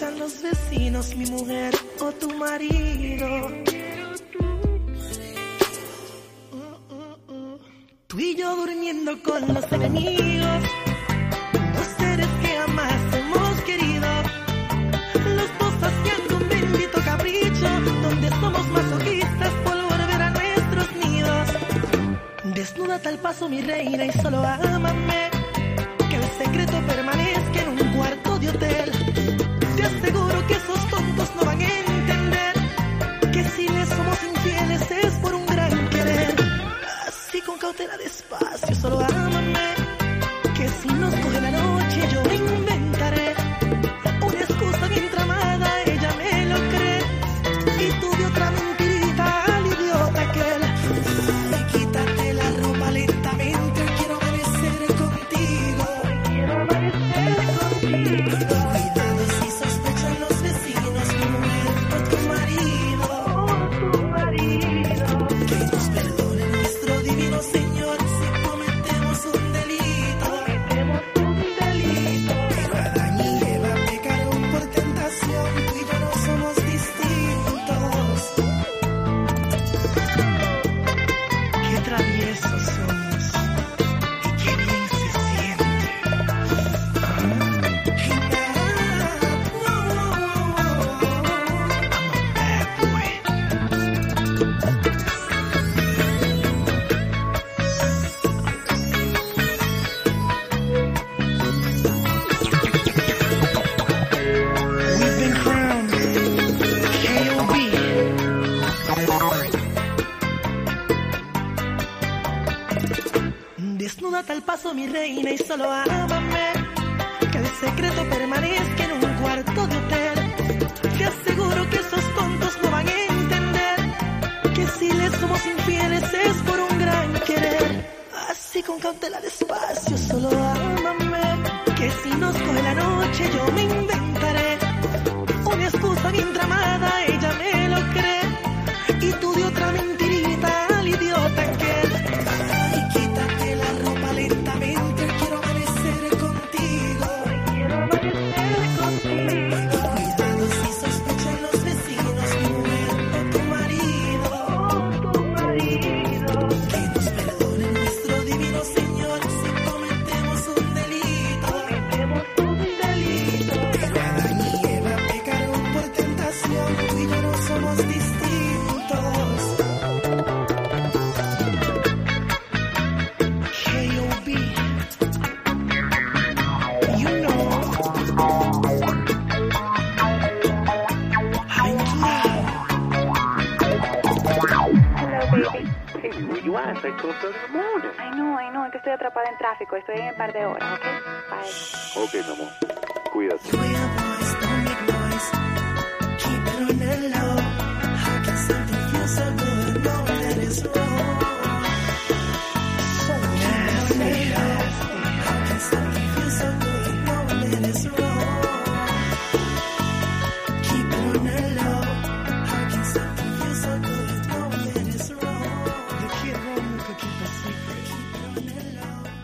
vecinos, mi mujer o tu marido. Tú y yo durmiendo con los enemigos, los seres que jamás hemos querido, los dos haciendo un bendito capricho, donde somos masoquistas por volver a nuestros nidos. Desnuda tal paso mi reina y solo ámame, que el secreto permanezca Te aseguro que esos tontos no van a entender que si les somos infieles es por un gran querer. Así con cautela despacio, solo ámame. Isso, senhor. Desnuda tal paso mi reina y solo ámame. Que el secreto permanezca en un cuarto de hotel. Te aseguro que esos tontos no van a entender Que si les somos infieles es por un gran querer. Así con cautela despacio solo ámame. Que si nos coge la noche yo me estoy atrapada en tráfico. Estoy en un par de horas, ¿ok? Bye. Ok, mi amor. Cuídate.